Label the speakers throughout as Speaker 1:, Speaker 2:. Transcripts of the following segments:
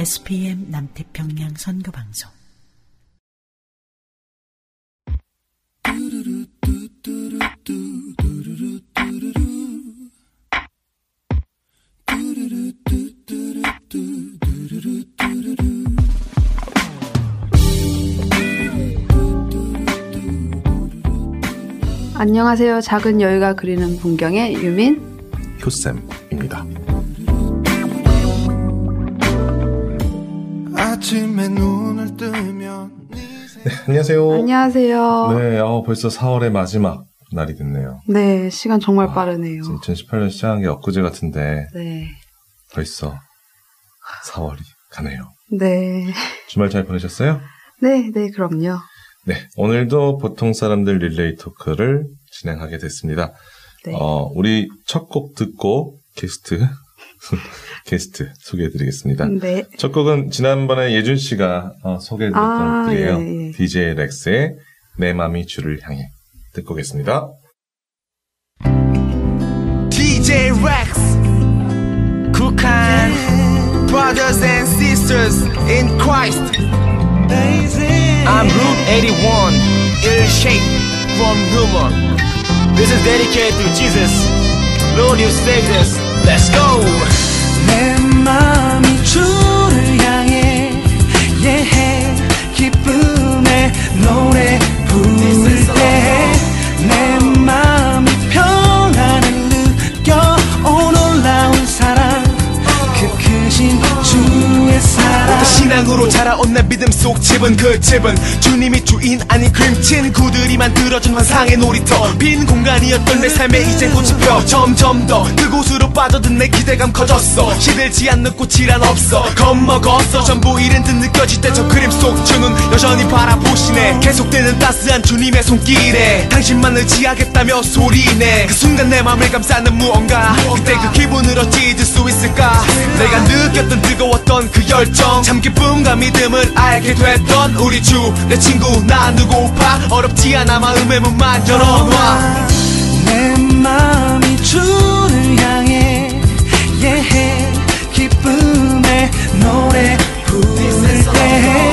Speaker 1: SPM 남태평양 선교방송
Speaker 2: 안녕하세요. 작은 여유가 그리는 풍경의 유민.
Speaker 3: 효쌤입니다.
Speaker 4: 아침에 눈을 뜨면
Speaker 3: 네, 안녕하세요.
Speaker 2: 안녕하세요.
Speaker 3: 네, 어, 벌써 4월의 마지막 날이 됐네요.
Speaker 2: 네, 시간 정말
Speaker 3: 아,
Speaker 2: 빠르네요.
Speaker 3: 2018년 시작한 게 엊그제 같은데
Speaker 2: 네.
Speaker 3: 벌써 4월이 가네요.
Speaker 2: 네.
Speaker 3: 주말 잘 보내셨어요?
Speaker 2: 네, 네, 그럼요.
Speaker 3: 네, 오늘도 보통 사람들 릴레이 토크를 진행하게 됐습니다.
Speaker 2: 네.
Speaker 3: 어, 우리 첫 곡 듣고 게스트 게스트 소개해드리겠습니다.
Speaker 2: 네.
Speaker 3: 첫 곡은 지난번에 예준 씨가 어, 소개해드렸던
Speaker 2: 아,
Speaker 3: 곡이에요.
Speaker 2: 예, 예.
Speaker 3: DJ 렉스의 내 맘이 주를 향해 듣고 오겠습니다.
Speaker 4: DJ Rex 국한 Brothers and sisters in Christ I'm Route 81 Ill shape from rumor This is dedicated to Jesus Lord you saved us Let's go. 내 맘이 주를 향해 예해 기쁨의 노래 부를 때내 맘이 평안을 느껴 온 놀라운 사랑. 그 크신 주의 사랑 신앙으로 자라온 내 믿음 속 집은 그 집은 주님이 주인 아닌 그림친 구들이 만들어준 환상의 놀이터. 빈 공간이었던 내 삶에 이제 꽃이 펴 점점 더 그곳으로 빠져든 내 기대감 커졌어. 시들지 않는 꽃이란 없어. 겁먹었어. 전부 잃은 듯 느껴질 때 저 그림 속 주는 여전히 바라보시네. 계속되는 따스한 주님의 손길에 당신만 의지하겠다며 소리내 그 순간 내 맘을 감싸는 무언가. 그때 그 어찌 잊을 수 있을까? 내가 느꼈던 뜨거웠던 그 열정 참 기쁨과 믿음을 알게 됐던 우리 주. 내 친구 나 누구파 어렵지 않아 마음의 문만 열어놔. 내 맘이 주를 향해 예해 기쁨의 노래 부를 때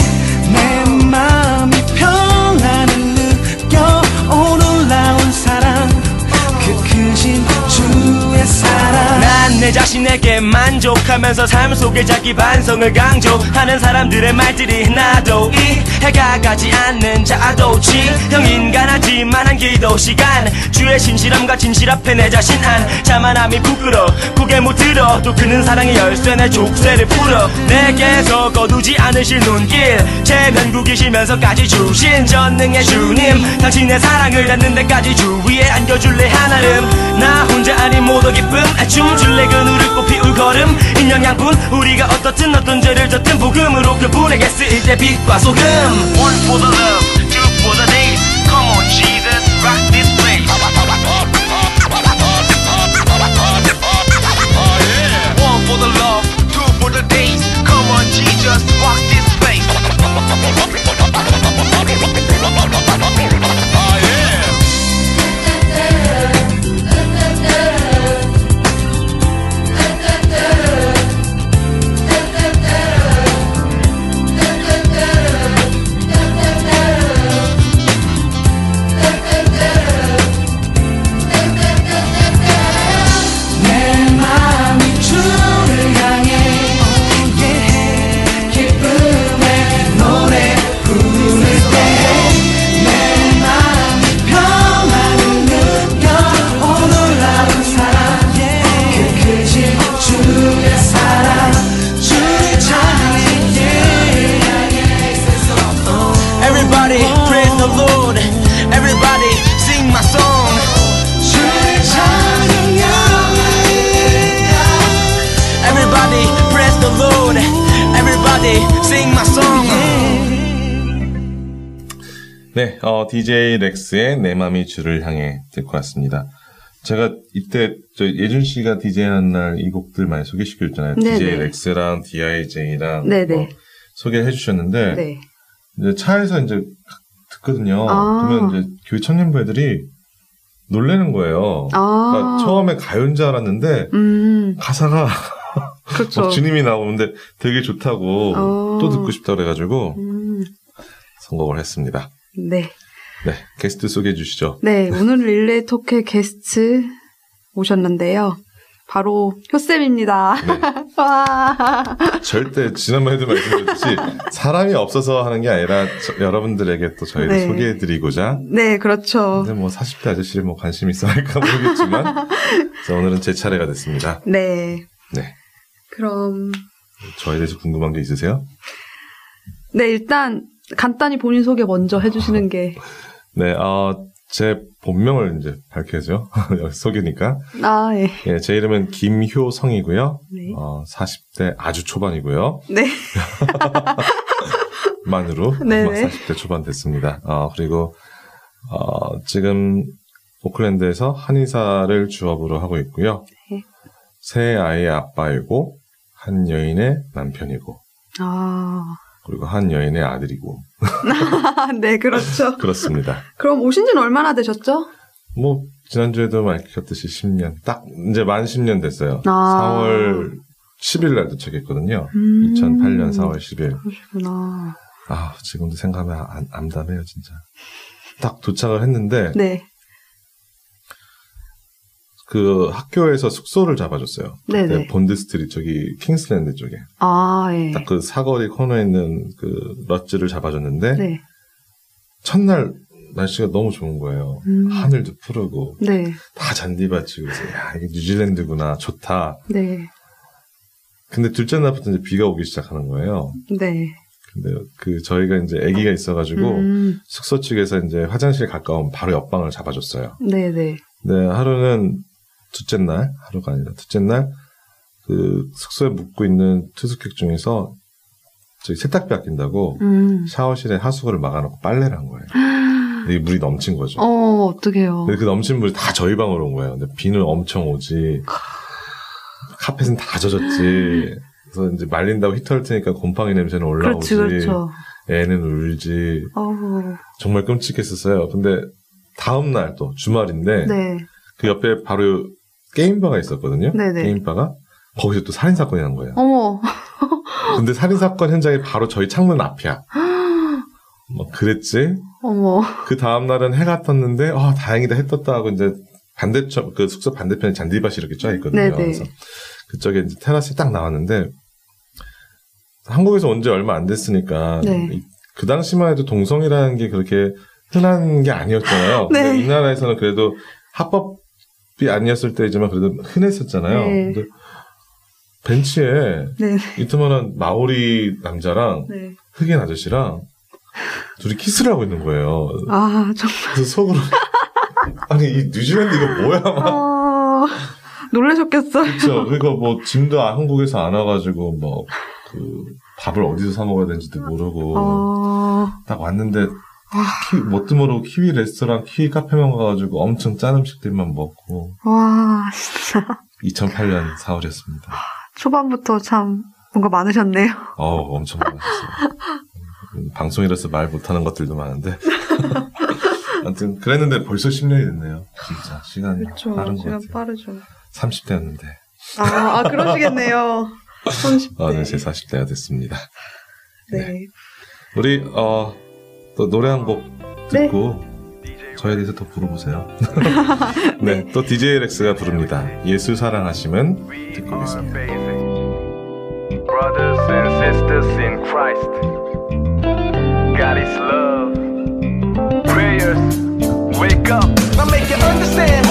Speaker 4: 내 자신에게 만족하면서 삶 속에 자기 반성을 강조하는 사람들의 말들이 나도 이 해가 가지 않는 자도 지형 인간하지만 한 기도 시간. 주의 신실함과 진실 앞에 내 자신 한 자만함이 부끄러. 고개 못 들어 또 그는 사랑의 열쇠 내 족쇄를 풀어. 내게서 거두지 않으실 눈길. 최면국이시면서까지 주신 전능의 주님. 당신의 사랑을 닿는 데까지 주위에 안겨줄래 하나름. 나 혼자 아닌 모두 기쁨 춤줄래 그 누를 꽃피 울걸음 인형양분 우리가 어떻든 어떤 죄를 졌든 복음으로 그분에게 쓰일 때 빛과 소금 One for the love, two for the days Come on Jesus, rock this place One for the love, two for the days Come on Jesus, rock this place day, sing my song.
Speaker 3: 네, 어, DJ 렉스의 내 맘이 주를 향해 듣고 왔습니다. 제가 이때 저 예준 씨가 DJ 한 날 이 곡들 많이 소개시켜줬잖아요.
Speaker 2: 네네.
Speaker 3: DJ 렉스랑 네. DIJ랑
Speaker 2: 네네.
Speaker 3: 뭐 네. 소개해 주셨는데
Speaker 2: 네.
Speaker 3: 이제 차에서 이제 듣거든요.
Speaker 2: 아.
Speaker 3: 그러면 이제 교회 청년부 애들이 놀래는 거예요.
Speaker 2: 아.
Speaker 3: 그러니까 처음에 가요인 줄 알았는데
Speaker 2: 음.
Speaker 3: 가사가
Speaker 2: 그렇죠.
Speaker 3: 막 주님이 나오는데 되게 좋다고
Speaker 2: 어.
Speaker 3: 또 듣고 싶다 그래가지고
Speaker 2: 음,
Speaker 3: 선곡을 했습니다.
Speaker 2: 네.
Speaker 3: 네, 게스트 소개해 주시죠.
Speaker 2: 네, 오늘 릴레이 토크의 게스트 오셨는데요. 바로 효쌤입니다.
Speaker 3: 네.
Speaker 2: 와.
Speaker 3: 절대 지난번에도 말씀드렸듯이 사람이 없어서 하는 게 아니라 저- 여러분들에게 또 저희를
Speaker 2: 네.
Speaker 3: 소개해드리고자
Speaker 2: 네, 그렇죠.
Speaker 3: 근데 뭐 40대 아저씨를 뭐 관심 있어 할까 모르겠지만 자, 오늘은 제 차례가 됐습니다.
Speaker 2: 네.
Speaker 3: 네.
Speaker 2: 그럼,
Speaker 3: 저에 대해서 궁금한 게 있으세요?
Speaker 2: 네, 일단 간단히 본인 소개 먼저 해주시는 게.
Speaker 3: 네, 어, 제 본명을 이제 밝혀야죠. 여기 소개니까.
Speaker 2: 아, 예.
Speaker 3: 예, 제 이름은 김효성이고요.
Speaker 2: 네.
Speaker 3: 어, 40대 아주 초반이고요.
Speaker 2: 네.
Speaker 3: 만으로
Speaker 2: 네네.
Speaker 3: 40대 초반 됐습니다. 어, 그리고 어, 지금 오클랜드에서 한의사를 주업으로 하고 있고요.
Speaker 2: 네.
Speaker 3: 세 아이의 아빠이고 한 여인의 남편이고
Speaker 2: 아,
Speaker 3: 그리고 한 여인의 아들이고
Speaker 2: 네, 그렇죠.
Speaker 3: 그렇습니다.
Speaker 2: 그럼 오신 지는 얼마나 되셨죠?
Speaker 3: 뭐 지난주에도 밝혔듯이 10년 딱 이제 만 10년 됐어요.
Speaker 2: 아.
Speaker 3: 4월 10일 날 도착했거든요.
Speaker 2: 음.
Speaker 3: 2008년 4월 10일.
Speaker 2: 그러시구나.
Speaker 3: 아 지금도 생각하면 암- 암담해요 진짜. 딱 도착을 했는데
Speaker 2: 네.
Speaker 3: 그 학교에서 숙소를 잡아줬어요.
Speaker 2: 네네.
Speaker 3: 본드 스트리트 저기 킹스랜드 쪽에
Speaker 2: 아, 예.
Speaker 3: 딱 그 사거리 코너에 있는 그 럿즈를 잡아줬는데
Speaker 2: 네.
Speaker 3: 첫날 날씨가 너무 좋은 거예요.
Speaker 2: 음.
Speaker 3: 하늘도 푸르고
Speaker 2: 네.
Speaker 3: 다 잔디밭이 그래서 야 이게 뉴질랜드구나 좋다.
Speaker 2: 네.
Speaker 3: 근데 둘째 날부터 이제 비가 오기 시작하는 거예요.
Speaker 2: 네.
Speaker 3: 근데 그 저희가 이제 아기가 있어가지고
Speaker 2: 음,
Speaker 3: 숙소 측에서 이제 화장실 가까운 바로 옆방을 잡아줬어요.
Speaker 2: 네네.
Speaker 3: 네 하루는 둘째 날 하루가 아니라 둘째 날 그 숙소에 묵고 있는 투숙객 중에서 저기 세탁비 아낀다고
Speaker 2: 음.
Speaker 3: 샤워실에 하수구를 막아놓고 빨래를 한 거예요. 근데 이게 물이 넘친 거죠.
Speaker 2: 어, 어떡해요.
Speaker 3: 근데 그 넘친 물이 다 저희 방으로 온 거예요. 근데 비는 엄청 오지. 카펫은 다 젖었지. 그래서 이제 말린다고 히터를 트니까 곰팡이 냄새는 올라오지.
Speaker 2: 그렇지, 그렇죠.
Speaker 3: 애는 울지.
Speaker 2: 어우,
Speaker 3: 정말 끔찍했었어요. 근데 다음 날 또 주말인데
Speaker 2: 네.
Speaker 3: 그 옆에 바로 게임바가 있었거든요.
Speaker 2: 네네.
Speaker 3: 게임바가 거기서 또 살인 사건이 난 거예요.
Speaker 2: 어머,
Speaker 3: 근데 살인 사건 현장이 바로 저희 창문 앞이야. 뭐 그랬지.
Speaker 2: 어머.
Speaker 3: 그 다음 날은 해가 떴는데 아 다행이다 해 떴다 하고 이제 반대쪽 그 숙소 반대편에 잔디밭이 이렇게 쫙 있거든요.
Speaker 2: 네네.
Speaker 3: 그래서 그쪽에 이제 테라스에 딱 나왔는데 한국에서 온 지 얼마 안 됐으니까
Speaker 2: 네.
Speaker 3: 이- 그 당시만 해도 동성이라는 게 그렇게 흔한 게 아니었잖아요.
Speaker 2: 네.
Speaker 3: 근데 이 나라에서는 그래도 합법이 아니었을 때이지만 그래도 흔했었잖아요.
Speaker 2: 네.
Speaker 3: 근데 벤치에
Speaker 2: 네.
Speaker 3: 이트만한 마오리 남자랑
Speaker 2: 네.
Speaker 3: 흑인 아저씨랑 둘이 키스를 하고 있는 거예요.
Speaker 2: 아, 정말.
Speaker 3: 그래서 속으로 아니 이 뉴질랜드 이거 뭐야 막
Speaker 2: 어, 놀라셨겠어요.
Speaker 3: 그렇죠. 그러니까 뭐 짐도 아- 한국에서 안 와가지고 뭐 그 밥을 어디서 사 먹어야 되는지도 모르고
Speaker 2: 어,
Speaker 3: 딱 왔는데 키, 뭣도 모르고 키위 레스토랑 키위 카페만 가가지고 엄청 짠 음식들만 먹고
Speaker 2: 와, 진짜.
Speaker 3: 2008년 4월이었습니다.
Speaker 2: 초반부터 참 뭔가 많으셨네요.
Speaker 3: 어우 엄청 많았어요. 음, 방송이라서 말 못하는 것들도 많은데 아무튼 그랬는데 벌써 10년이 됐네요. 진짜 시간이 빠른 것 같아요.
Speaker 2: 빠르죠.
Speaker 3: 30대였는데
Speaker 2: 아, 아 그러시겠네요. 30대.
Speaker 3: 아, 네, 제 40대가 됐습니다.
Speaker 2: 네.
Speaker 3: 우리 어, 또 노래 한 곡 듣고 저에 대해서 더 물어보세요. 네, 또 DJ 렉스가 부릅니다. 예수 사랑하심은 듣고 오겠습니다.
Speaker 4: Brothers and sisters in Christ, God is love. Prayers, wake up. I make you understand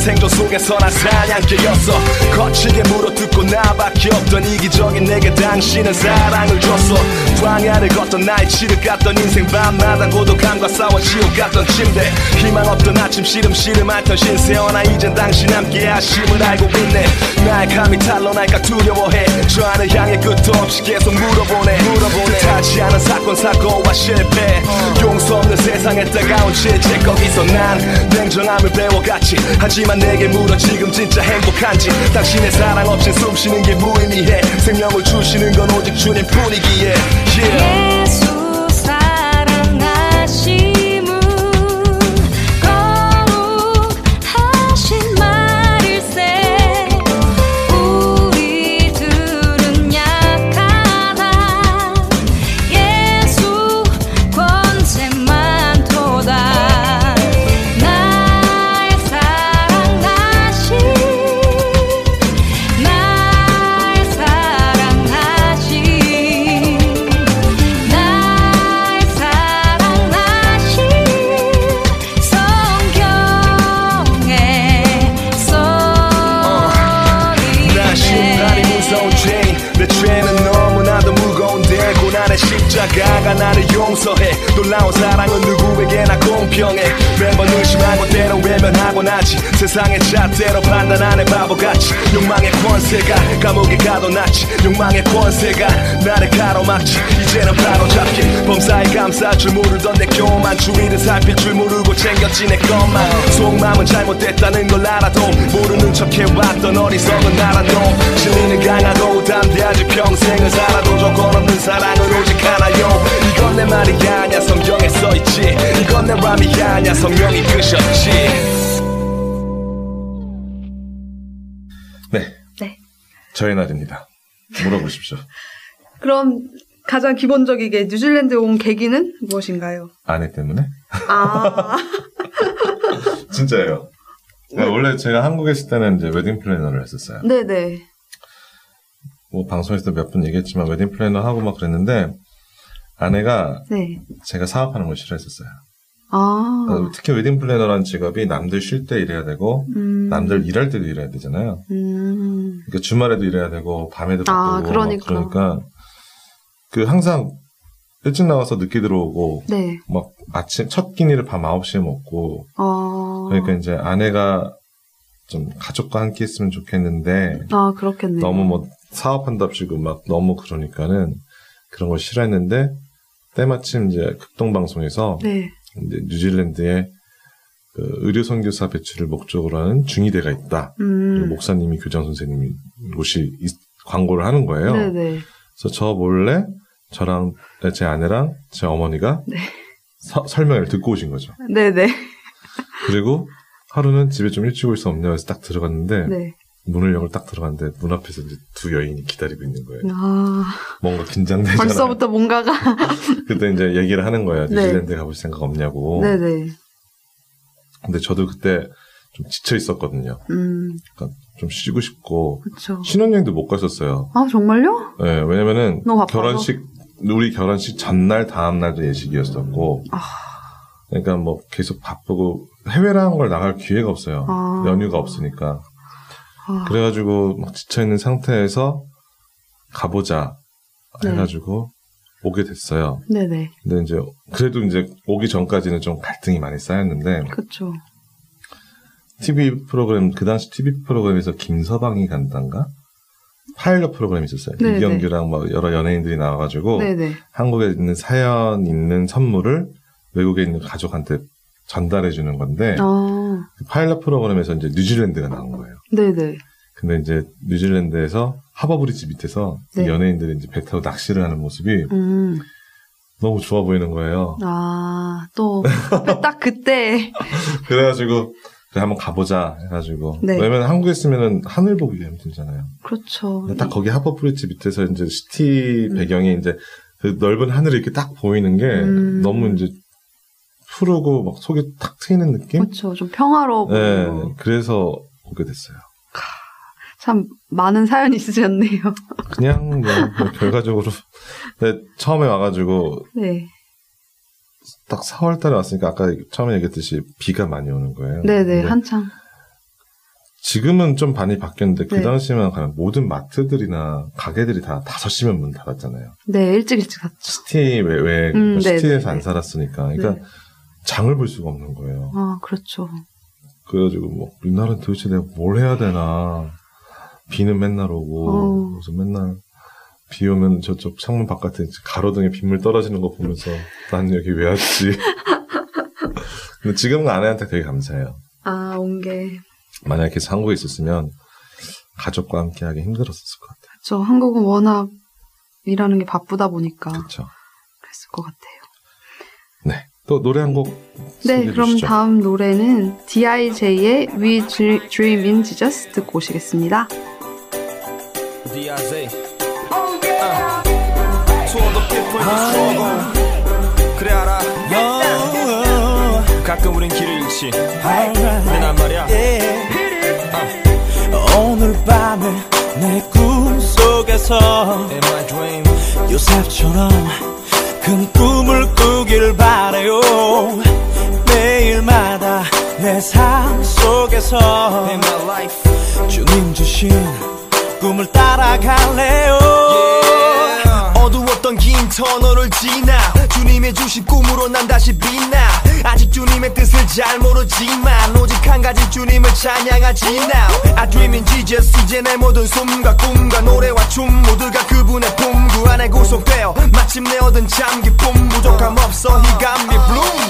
Speaker 5: 속에서 난 사냥개였어. 거칠게 물어뜯고 나밖에 없던 이기적인 내게 당신은 사랑을 줬어. 광야를 걷던 나의 치를 깠던 인생 밤마다 고독함과 싸워 지옥 같던 침대. 희망 없던 아침 시름시름 앓던 신세어나 이젠 당신 함께 하심을 알고 있네. 나의 감이 탄로날까 두려워해. 저 안을 향해 끝도 없이 계속 물어보네. 물어보네. 뜻하지 않은 사건 사고와 실패. 용서 없는 세상에 따가운 실제 거기서 난 냉정함을 배워갔지. 하지만 내게 물어 지금 진짜 행복한지. 당신의 사랑 없이 숨쉬는 게 무의미해. 생명을 주시는 건 오직 주님 뿐이기에. Yeah. 용서 나지 세상의 잣대로 판단하는 바보같이. 욕망의 권세가 감옥에 가도 낫지. 욕망의 권세가 나를 가로막지. 이제는 바로 잡기 범사에 감쌀 줄 모르던 내 교만 주위를 살필 줄 모르고 챙겼지 내 것만. 속마음은 잘못됐다는 걸 알아도 모르는 척 해왔던 어리석은 나라도 진리는 강하고 담대하지. 평생을 살아도 조건 없는 사랑은 오직 하나요. 이건 내 말이 아냐 성경에 써있지. 이건 내 람이 아냐 성령이 끄셨지
Speaker 3: 저의 날입니다. 물어보십시오.
Speaker 2: 그럼 가장 기본적이게 뉴질랜드에 온 계기는 무엇인가요?
Speaker 3: 아내 때문에?
Speaker 2: 아,
Speaker 3: 진짜예요. 그러니까 원래 제가 한국에 있을 때는 이제 웨딩 플래너를 했었어요.
Speaker 2: 네네.
Speaker 3: 뭐 방송에서도 몇 번 얘기했지만 웨딩 플래너 하고 막 그랬는데 아내가
Speaker 2: 네.
Speaker 3: 제가 사업하는 걸 싫어했었어요.
Speaker 2: 아,
Speaker 3: 어, 특히 웨딩 플래너라는 직업이 남들 쉴 때 일해야 되고
Speaker 2: 음,
Speaker 3: 남들 일할 때도 일해야 되잖아요.
Speaker 2: 음,
Speaker 3: 그러니까 주말에도 일해야 되고 밤에도
Speaker 2: 아,
Speaker 3: 바쁘고
Speaker 2: 그러니까.
Speaker 3: 그러니까 그 항상 일찍 나와서 늦게 들어오고
Speaker 2: 네.
Speaker 3: 막 아침 첫 끼니를 밤 9시에 먹고
Speaker 2: 어,
Speaker 3: 그러니까 이제 아내가 좀 가족과 함께 있으면 좋겠는데
Speaker 2: 아.
Speaker 3: 너무 뭐 사업한답시고 막 너무 그러니까는 그런 걸 싫어했는데 때마침 이제 극동 방송에서
Speaker 2: 네.
Speaker 3: 이제 뉴질랜드에 그 의료 선교사 배출을 목적으로 하는 중의대가 있다.
Speaker 2: 음,
Speaker 3: 목사님이 교장 선생님이 곳이 있- 광고를 하는 거예요.
Speaker 2: 네네.
Speaker 3: 그래서 저 몰래 저랑 제 아내랑 제 어머니가
Speaker 2: 네.
Speaker 3: 서- 설명을 듣고 오신 거죠.
Speaker 2: 네네.
Speaker 3: 그리고 하루는 집에 좀 일찍 올 수 없냐고 해서 딱 들어갔는데
Speaker 2: 네.
Speaker 3: 문을 열고 딱 들어갔는데 문 앞에서 이제 두 여인이 기다리고 있는 거예요.
Speaker 2: 아,
Speaker 3: 뭔가 긴장되잖아요.
Speaker 2: 벌써부터 뭔가가.
Speaker 3: 그때 이제 얘기를 하는 거예요.
Speaker 2: 네.
Speaker 3: 뉴질랜드 가볼 생각 없냐고.
Speaker 2: 네네.
Speaker 3: 근데 저도 그때 좀 지쳐 있었거든요.
Speaker 2: 음,
Speaker 3: 그러니까 좀 쉬고 싶고
Speaker 2: 그쵸.
Speaker 3: 신혼여행도 못 갔었어요.
Speaker 2: 아, 정말요?
Speaker 3: 네, 왜냐면은? 결혼식 우리 결혼식 전날 다음 날도 예식이었었고.
Speaker 2: 아.
Speaker 3: 그러니까 뭐 계속 바쁘고 해외라는 걸 나갈 기회가 없어요.
Speaker 2: 아.
Speaker 3: 연휴가 없으니까.
Speaker 2: 아,
Speaker 3: 그래가지고 막 지쳐 있는 상태에서 가보자
Speaker 2: 네.
Speaker 3: 해가지고 오게 됐어요.
Speaker 2: 네네.
Speaker 3: 근데 이제 그래도 이제 오기 전까지는 좀 갈등이 많이 쌓였는데
Speaker 2: 그쵸.
Speaker 3: TV 프로그램 그 당시 TV 프로그램에서 김서방이 간단가 파일럿 프로그램이 있었어요.
Speaker 2: 네네.
Speaker 3: 이경규랑 막 여러 연예인들이 나와가지고
Speaker 2: 네네.
Speaker 3: 한국에 있는 사연 있는 선물을 외국에 있는 가족한테 전달해 주는 건데
Speaker 2: 아,
Speaker 3: 그 파일럿 프로그램에서 이제 뉴질랜드가 나온 거예요.
Speaker 2: 네네.
Speaker 3: 근데 이제 뉴질랜드에서 하버브리지 밑에서
Speaker 2: 네.
Speaker 3: 연예인들이 이제 배 타고 낚시를 하는 모습이
Speaker 2: 음,
Speaker 3: 너무 좋아 보이는 거예요.
Speaker 2: 아, 또, 딱 그때.
Speaker 3: 그래가지고 그래 한번 가보자 해가지고
Speaker 2: 네.
Speaker 3: 왜냐면 한국에 있으면은 하늘 보기가 힘들잖아요.
Speaker 2: 그렇죠.
Speaker 3: 딱 거기 하버브리지 밑에서 이제 city 배경이 이제 그 넓은 하늘이 이렇게 딱 보이는 게
Speaker 2: 음.
Speaker 3: 너무 이제 푸르고 막 속이 탁 트이는 느낌?
Speaker 2: 그렇죠. 좀 평화로워
Speaker 3: 네. 그래서 오게 됐어요.
Speaker 2: 참 많은 사연이 있으셨네요.
Speaker 3: 그냥 뭐, 뭐 결과적으로 근데 처음에 와가지고
Speaker 2: 네.
Speaker 3: 딱 4월달에 왔으니까 아까 처음에 얘기했듯이 비가 많이 오는 거예요.
Speaker 2: 네네,
Speaker 3: 근데
Speaker 2: 한창.
Speaker 3: 지금은 좀 많이 바뀌었는데 그
Speaker 2: 네.
Speaker 3: 당시만 가면 모든 마트들이나 가게들이 다 5시면 문 닫았잖아요.
Speaker 2: 네, 일찍 일찍 갔죠.
Speaker 3: 시티 외에
Speaker 2: 음, 네,
Speaker 3: 시티에서
Speaker 2: 네,
Speaker 3: 안
Speaker 2: 네.
Speaker 3: 살았으니까 그러니까
Speaker 2: 네.
Speaker 3: 장을 볼 수가 없는 거예요.
Speaker 2: 아, 그렇죠.
Speaker 3: 그래가지고 뭐 이날은 도대체 내가 뭘 해야 되나 비는 맨날 오고
Speaker 2: 어.
Speaker 3: 그래서 맨날 비 오면 저쪽 창문 바깥에 가로등에 빗물 떨어지는 거 보면서 난 여기 왜 왔지 근데 지금은 아내한테 되게 감사해요
Speaker 2: 아, 온 게.
Speaker 3: 만약에 한국에 있었으면 가족과 함께 하기 힘들었을 것 같아요
Speaker 2: 저 한국은 워낙 일하는 게 바쁘다 보니까
Speaker 3: 그렇죠
Speaker 2: 그랬을 것 같아요.
Speaker 3: 네또 노래 한 곡
Speaker 2: 네, 그럼
Speaker 3: 주시죠.
Speaker 2: 다음 노래는 D.I.J.의 We Dream in Jesus 듣고 오시겠습니다.
Speaker 4: D.I.Z. Uh, to all the people in the struggle. 그래 알아. 가끔 우린 길을 잃지. 근데 난 말이야.
Speaker 6: 오늘 밤에 내 꿈속에서
Speaker 4: In my dream.
Speaker 6: 요셉처럼 큰 꿈을 꾸길 바래요 매일마다 내 삶 속에서. 주님 주신 꿈을 따라갈래요
Speaker 4: 어두웠던 긴 터널을 지나 주님의 주신 꿈으로 난 다시 빛나. 아직 주님의 뜻을 잘 모르지만 오직 한 가지 주님을 찬양하지 now. I dream in Jesus 이제 내 모든 숨과 꿈과 노래와 춤 모두가 그분의 품그 안에 구속되어 마침내 얻은 참 기쁨 부족함 없어 He got me bloom.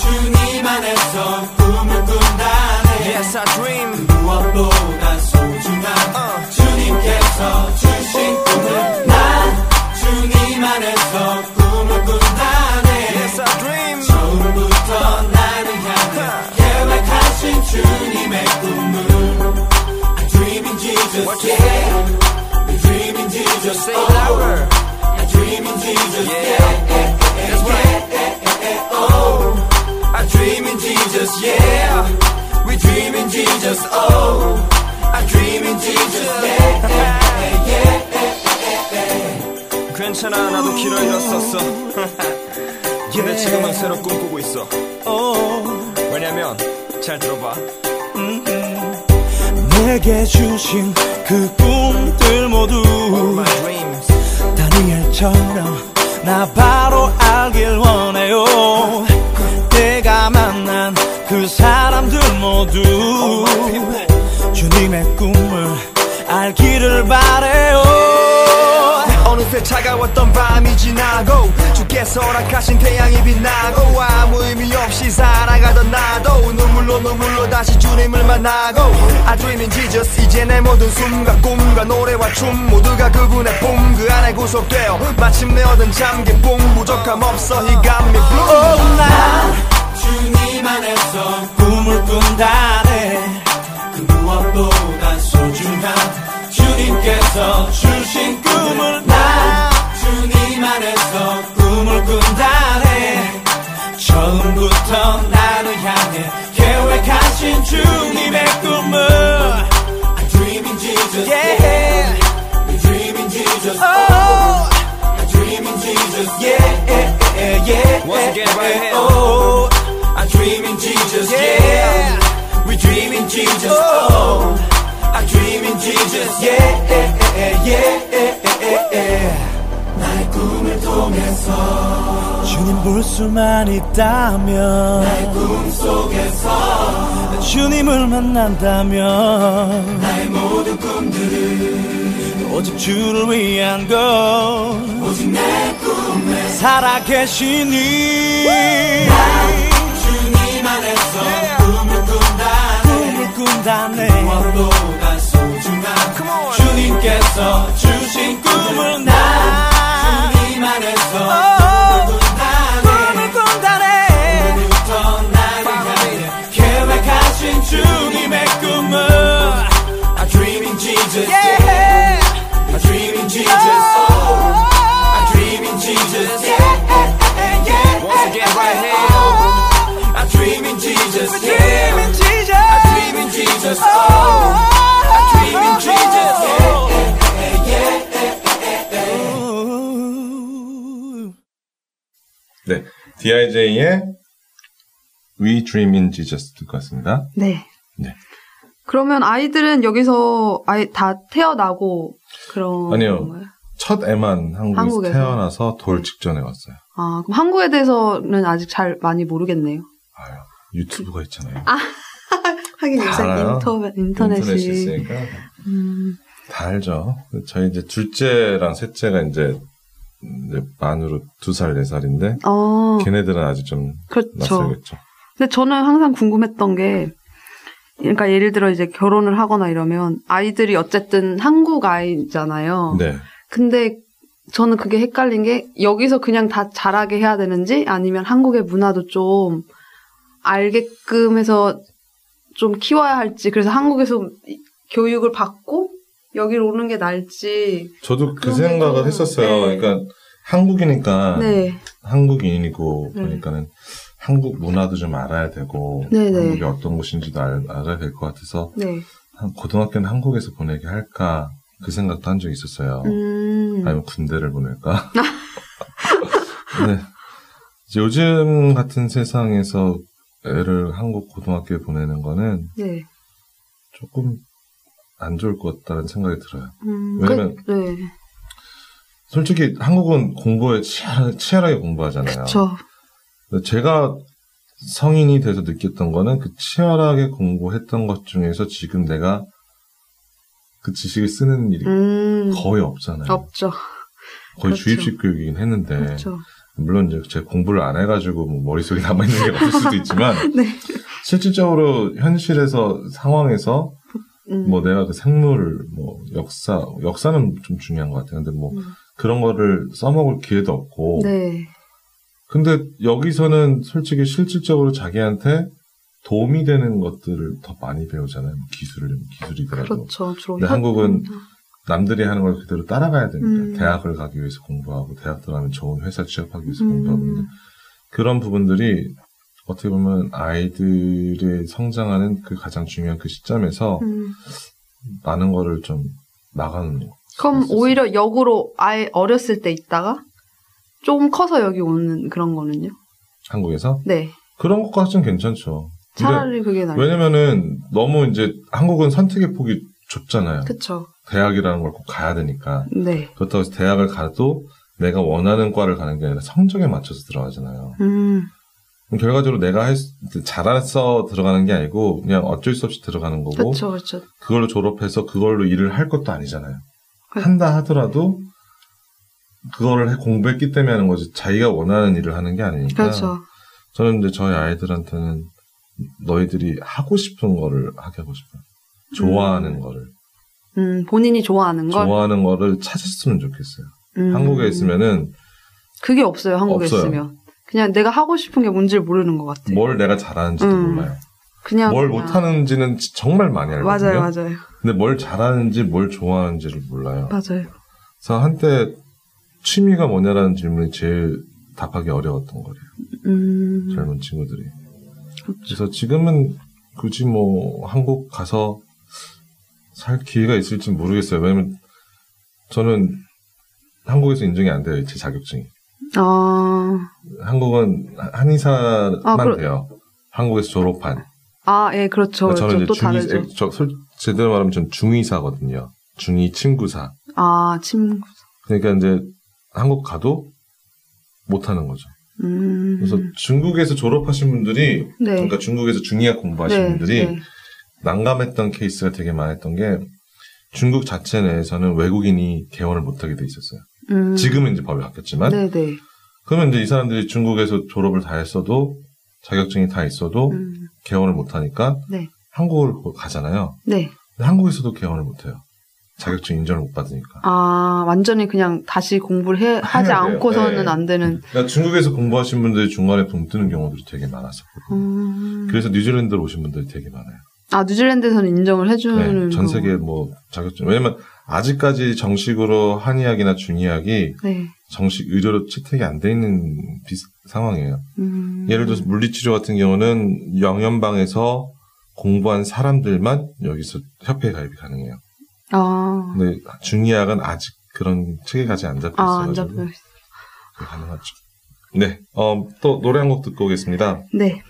Speaker 6: 주님 안에서 꿈을 꾼다네.
Speaker 4: Yes I dream.
Speaker 6: 무엇보다 소중한 주님께서 주신 꿈을 난 안에서 꿈을 꾼다네
Speaker 4: Yes I dream
Speaker 6: 처음부터 나를 향해 계획하신 주님의 꿈을 I dream in Jesus
Speaker 4: What you
Speaker 6: yeah We dream in Jesus
Speaker 4: Say it louder
Speaker 6: I dream in Jesus
Speaker 4: Yeah That's right
Speaker 6: I dream in Jesus yeah We dream in Jesus oh I dream in Jesus yeah
Speaker 4: 괜찮아 나도 길을 잃었었어. 근데 지금은 새로 꿈꾸고 있어. 왜냐면 잘 들어봐.
Speaker 6: 내게 주신 그 꿈들 모두. 다니엘처럼 나바
Speaker 4: 차가웠던 밤이 지나고 주께서 허락하신 태양이 빛나고 아무 의미 없이 살아가던 나도 눈물로 눈물로 다시 주님을 만나고 I dream in Jesus 이제 내 모든 숨과 꿈과 노래와 춤 모두가 그분의 품그 안에 구속되어 마침내 얻은 참 기쁨 부족함 없어 He got me blue
Speaker 6: 오, 난 주님 안에서 꿈을 꾼다네 그 무엇보다 소중한 주님께서 주신 꿈을 난 주님 안에서 꿈을 꾼다네 처음부터 나를 향해 계획하신 주님의 꿈을 I dream in Jesus yeah We dream in Jesus oh I dream in Jesus yeah yeah yeah
Speaker 4: Once again, right here.
Speaker 6: oh I dream in Jesus yeah We dream in Jesus oh I dream in Jesus yeah yeah yeah 나의 꿈을 통해서 주님 볼 수만 있다면 나의 꿈 속에서 주님을 만난다면 나의 모든 꿈들은 오직 주를 위한 것. 오직 내 꿈에 살아계시니 주님 안에서 꿈을 꾼다네 꿈을 꾼다네. 무엇보다 소중한 주님께서 주신 꿈을 나 주님 안
Speaker 3: D.I.J.의 We Dream in Jesus 듣고 왔습니다.
Speaker 2: 네.
Speaker 3: 네.
Speaker 2: 그러면 아이들은 여기서 아예 다 태어나고 그런
Speaker 3: 아니요.
Speaker 2: 건가요?
Speaker 3: 첫 애만 한국에서,
Speaker 2: 한국에서?
Speaker 3: 태어나서 돌
Speaker 2: 네.
Speaker 3: 직전에 왔어요.
Speaker 2: 아, 그럼 한국에 대해서는 아직 잘 많이 모르겠네요.
Speaker 3: 아유, 유튜브가 있잖아요.
Speaker 2: 하긴
Speaker 3: 다
Speaker 2: 요새. 인터, 인터넷이.
Speaker 3: 인터넷이 있으니까
Speaker 2: 음,
Speaker 3: 다 알죠. 저희 이제 둘째랑 셋째가 이제 만으로 두 살, 네 살인데,
Speaker 2: 어,
Speaker 3: 걔네들은 아직 좀
Speaker 2: 그렇죠.
Speaker 3: 낯설겠죠.
Speaker 2: 근데 저는 항상 궁금했던 게, 그러니까 예를 들어 이제 결혼을 하거나 이러면 아이들이 어쨌든 한국 아이잖아요.
Speaker 3: 네.
Speaker 2: 근데 저는 그게 헷갈린 게 여기서 그냥 다 자라게 해야 되는지 아니면 한국의 문화도 좀 알게끔 해서 좀 키워야 할지 그래서 한국에서 이- 교육을 받고 여기로 오는 게 나을지
Speaker 3: 저도 그 생각을
Speaker 2: 좀-
Speaker 3: 했었어요.
Speaker 2: 네.
Speaker 3: 그러니까 한국이니까
Speaker 2: 네
Speaker 3: 한국인이고
Speaker 2: 네.
Speaker 3: 그러니까는 한국 문화도 좀 알아야 되고
Speaker 2: 네네.
Speaker 3: 한국이 어떤 곳인지도 알, 알아야 될 것 같아서
Speaker 2: 네.
Speaker 3: 한 고등학교는 한국에서 보내게 할까 그 생각도 한 적이 있었어요.
Speaker 2: 음.
Speaker 3: 아니면 군대를 보낼까? 네. 요즘 같은 세상에서 애를 한국 고등학교에 보내는 거는
Speaker 2: 네.
Speaker 3: 조금 안 좋을 것 같다는 생각이 들어요.
Speaker 2: 음,
Speaker 3: 왜냐면
Speaker 2: 그, 네.
Speaker 3: 솔직히 한국은 공부에 치열하게, 치열 하게 공부하잖아요.
Speaker 2: 그쵸.
Speaker 3: 제가 성인이 돼서 느꼈던 거는 그 치열하게 공부했던 것 중에서 지금 내가 그 지식을 쓰는 일이
Speaker 2: 음.
Speaker 3: 거의 없잖아요.
Speaker 2: 없죠.
Speaker 3: 거의
Speaker 2: 그렇죠.
Speaker 3: 주입식 교육이긴 했는데
Speaker 2: 그렇죠.
Speaker 3: 물론 이제 제 공부를 안 해가지고 뭐 머릿속에 남아있는 게 없을 수도 있지만
Speaker 2: 네.
Speaker 3: 실질적으로 현실에서 상황에서
Speaker 2: 음.
Speaker 3: 뭐 내가 그 생물 뭐 역사 역사는 좀 중요한 것 같아요. 근데 뭐
Speaker 2: 음.
Speaker 3: 그런 거를 써먹을 기회도 없고
Speaker 2: 네.
Speaker 3: 근데 여기서는 솔직히 실질적으로 자기한테 도움이 되는 것들을 더 많이 배우잖아요. 뭐 기술을 기술이더라도
Speaker 2: 그렇죠.
Speaker 3: 근데
Speaker 2: 현-
Speaker 3: 한국은 남들이 하는 걸 그대로 따라가야 되니까
Speaker 2: 음.
Speaker 3: 대학을 가기 위해서 공부하고 대학 들어가면 좋은 회사 취업하기 위해서
Speaker 2: 음.
Speaker 3: 공부하고 있는데 그런 부분들이 어떻게 보면 아이들의 성장하는 그 가장 중요한 그 시점에서
Speaker 2: 음.
Speaker 3: 많은 거를 좀 나가는 거.
Speaker 2: 그럼
Speaker 3: 있었어요.
Speaker 2: 오히려 역으로 아예 어렸을 때 있다가 조금 커서 여기 오는 그런 거는요?
Speaker 3: 한국에서
Speaker 2: 네.
Speaker 3: 그런 것까지는 괜찮죠.
Speaker 2: 차라리 그게 나아요.
Speaker 3: 왜냐면은 너무 이제 한국은 선택의 폭이 좁잖아요.
Speaker 2: 그쵸.
Speaker 3: 대학이라는 걸 꼭 가야 되니까.
Speaker 2: 네.
Speaker 3: 그렇다고 해서 대학을 가도 내가 원하는 과를 가는 게 아니라 성적에 맞춰서 들어가잖아요.
Speaker 2: 음.
Speaker 3: 결과적으로 내가 할, 수- 잘해서 들어가는 게 아니고 그냥 어쩔 수 없이 들어가는 거고
Speaker 2: 그쵸, 그쵸.
Speaker 3: 그걸로 졸업해서 그걸로 일을 할 것도 아니잖아요.
Speaker 2: 그-
Speaker 3: 한다 하더라도 그거를 해- 공부했기 때문에 하는 거지 자기가 원하는 일을 하는 게 아니니까
Speaker 2: 그렇죠.
Speaker 3: 저는 이제 저희 아이들한테는 너희들이 하고 싶은 거를 하게 하고 싶어요. 좋아하는 거를
Speaker 2: 음, 본인이 좋아하는 걸.
Speaker 3: 좋아하는 거를 찾았으면 좋겠어요.
Speaker 2: 음.
Speaker 3: 한국에 있으면은
Speaker 2: 그게 없어요, 한국에
Speaker 3: 없어요.
Speaker 2: 있으면. 그냥 내가 하고 싶은 게 뭔지를 모르는 것 같아.
Speaker 3: 뭘 내가 잘하는지도
Speaker 2: 음.
Speaker 3: 몰라요.
Speaker 2: 그냥.
Speaker 3: 뭘
Speaker 2: 그냥-
Speaker 3: 못하는지는 정말 많이 알거든요.
Speaker 2: 맞아요, 맞아요.
Speaker 3: 근데 뭘 잘하는지 뭘 좋아하는지를 몰라요.
Speaker 2: 맞아요.
Speaker 3: 그래서 한때 취미가 뭐냐라는 질문이 제일 답하기 어려웠던 거예요.
Speaker 2: 음.
Speaker 3: 젊은 친구들이. 그래서 지금은 굳이 뭐 한국 가서 살 기회가 있을지 모르겠어요. 왜냐면 저는 한국에서 인정이 안 돼요. 제 자격증이.
Speaker 2: 아,
Speaker 3: 한국은 한의사만
Speaker 2: 아, 그러-
Speaker 3: 돼요. 한국에서 졸업한.
Speaker 2: 아, 예, 그렇죠.
Speaker 3: 그러니까 저는. 이제
Speaker 2: 또
Speaker 3: 중의,
Speaker 2: 다르죠.
Speaker 3: 저, 솔- 제대로 말하면 전 중의사거든요. 중의 친구사.
Speaker 2: 아, 침,
Speaker 3: 그러니까 이제 한국 가도 못하는 거죠.
Speaker 2: 음.
Speaker 3: 그래서 중국에서 졸업하신 분들이
Speaker 2: 네.
Speaker 3: 그러니까 중국에서 중의학 공부하신
Speaker 2: 네,
Speaker 3: 분들이
Speaker 2: 네.
Speaker 3: 난감했던 케이스가 되게 많았던 게 중국 자체 내에서는 외국인이 개원을 못하게 돼 있었어요.
Speaker 2: 음.
Speaker 3: 지금은 이제 법이 바뀌었지만
Speaker 2: 네네.
Speaker 3: 그러면 이제 이 사람들이 중국에서 졸업을 다 했어도 자격증이 다 있어도
Speaker 2: 음.
Speaker 3: 개원을 못 하니까
Speaker 2: 네.
Speaker 3: 한국을 가잖아요.
Speaker 2: 네.
Speaker 3: 한국에서도 개원을 못 해요. 자격증 인정을 못 받으니까.
Speaker 2: 아, 완전히 그냥 다시 공부를 해, 하지
Speaker 3: 돼요.
Speaker 2: 않고서는
Speaker 3: 네.
Speaker 2: 안 되는.
Speaker 3: 그러니까 중국에서 공부하신 분들이 중간에 붕 뜨는 경우들이 되게 많았었거든요.
Speaker 2: 음.
Speaker 3: 그래서 뉴질랜드로 오신 분들이 되게 많아요.
Speaker 2: 아, 뉴질랜드에서는 인정을 해주는.
Speaker 3: 네, 전
Speaker 2: 거.
Speaker 3: 세계 뭐 자격증. 왜냐면 아직까지 정식으로 한의학이나 중의학이
Speaker 2: 네.
Speaker 3: 정식 의료로 채택이 안 돼 있는 비- 상황이에요.
Speaker 2: 음.
Speaker 3: 예를 들어서 물리치료 같은 경우는 영연방에서 공부한 사람들만 여기서 협회에 가입이 가능해요.
Speaker 2: 아.
Speaker 3: 근데 중의학은 아직 그런 체계까지 안 잡혀
Speaker 2: 아, 안 잡혀.
Speaker 3: 그게 가능하죠. 네, 어, 또 노래 한 곡 듣고 오겠습니다.
Speaker 2: 네.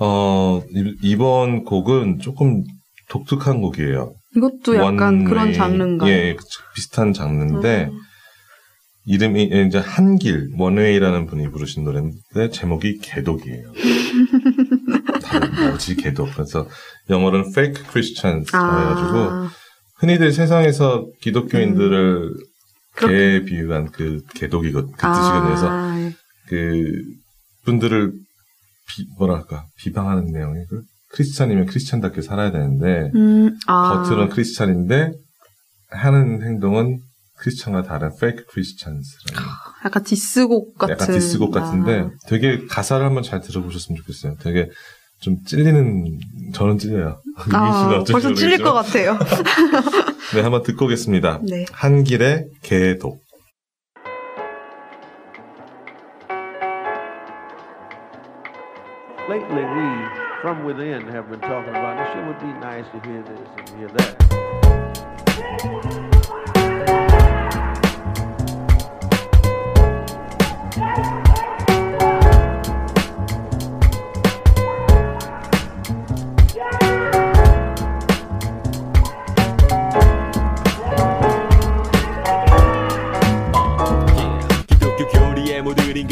Speaker 3: 어, 이- 이번 곡은 조금 독특한 곡이에요.
Speaker 2: 이것도 약간. 그런 장르인가요?
Speaker 3: 예. 비슷한 장르인데
Speaker 2: 음.
Speaker 3: 이름이 예, 이제 한길 원웨이라는 분이 부르신 노래인데 제목이 개독이에요. 뭐지 개독. 그래서 영어로는 fake Christians 해가지고
Speaker 2: 아,
Speaker 3: 흔히들 세상에서 기독교인들을
Speaker 2: 그렇게-
Speaker 3: 개에 비유한 그 개독이거 그 뜻이거든요. 그래서
Speaker 2: 아, 예.
Speaker 3: 그 분들을 비, 뭐랄까 비방하는 내용이 그 크리스찬이면 크리스찬답게 살아야 되는데
Speaker 2: 음, 아.
Speaker 3: 겉으로는 크리스찬인데 하는 행동은 크리스찬과 다른 fake Christians라는
Speaker 2: 약간 디스곡 같은.
Speaker 3: 약간 디스곡 같은데
Speaker 2: 아.
Speaker 3: 되게 가사를 한번 잘 들어보셨으면 좋겠어요. 되게 좀 찔리는 저는 찔려요.
Speaker 2: 아, 벌써 찔릴 것
Speaker 3: 모르겠지만.
Speaker 2: 같아요.
Speaker 3: 네, 한번 듣고 오겠습니다.
Speaker 2: 네.
Speaker 3: 한길의 개독.
Speaker 7: Lately, we from within have been talking about this. It would be nice to hear this and hear that.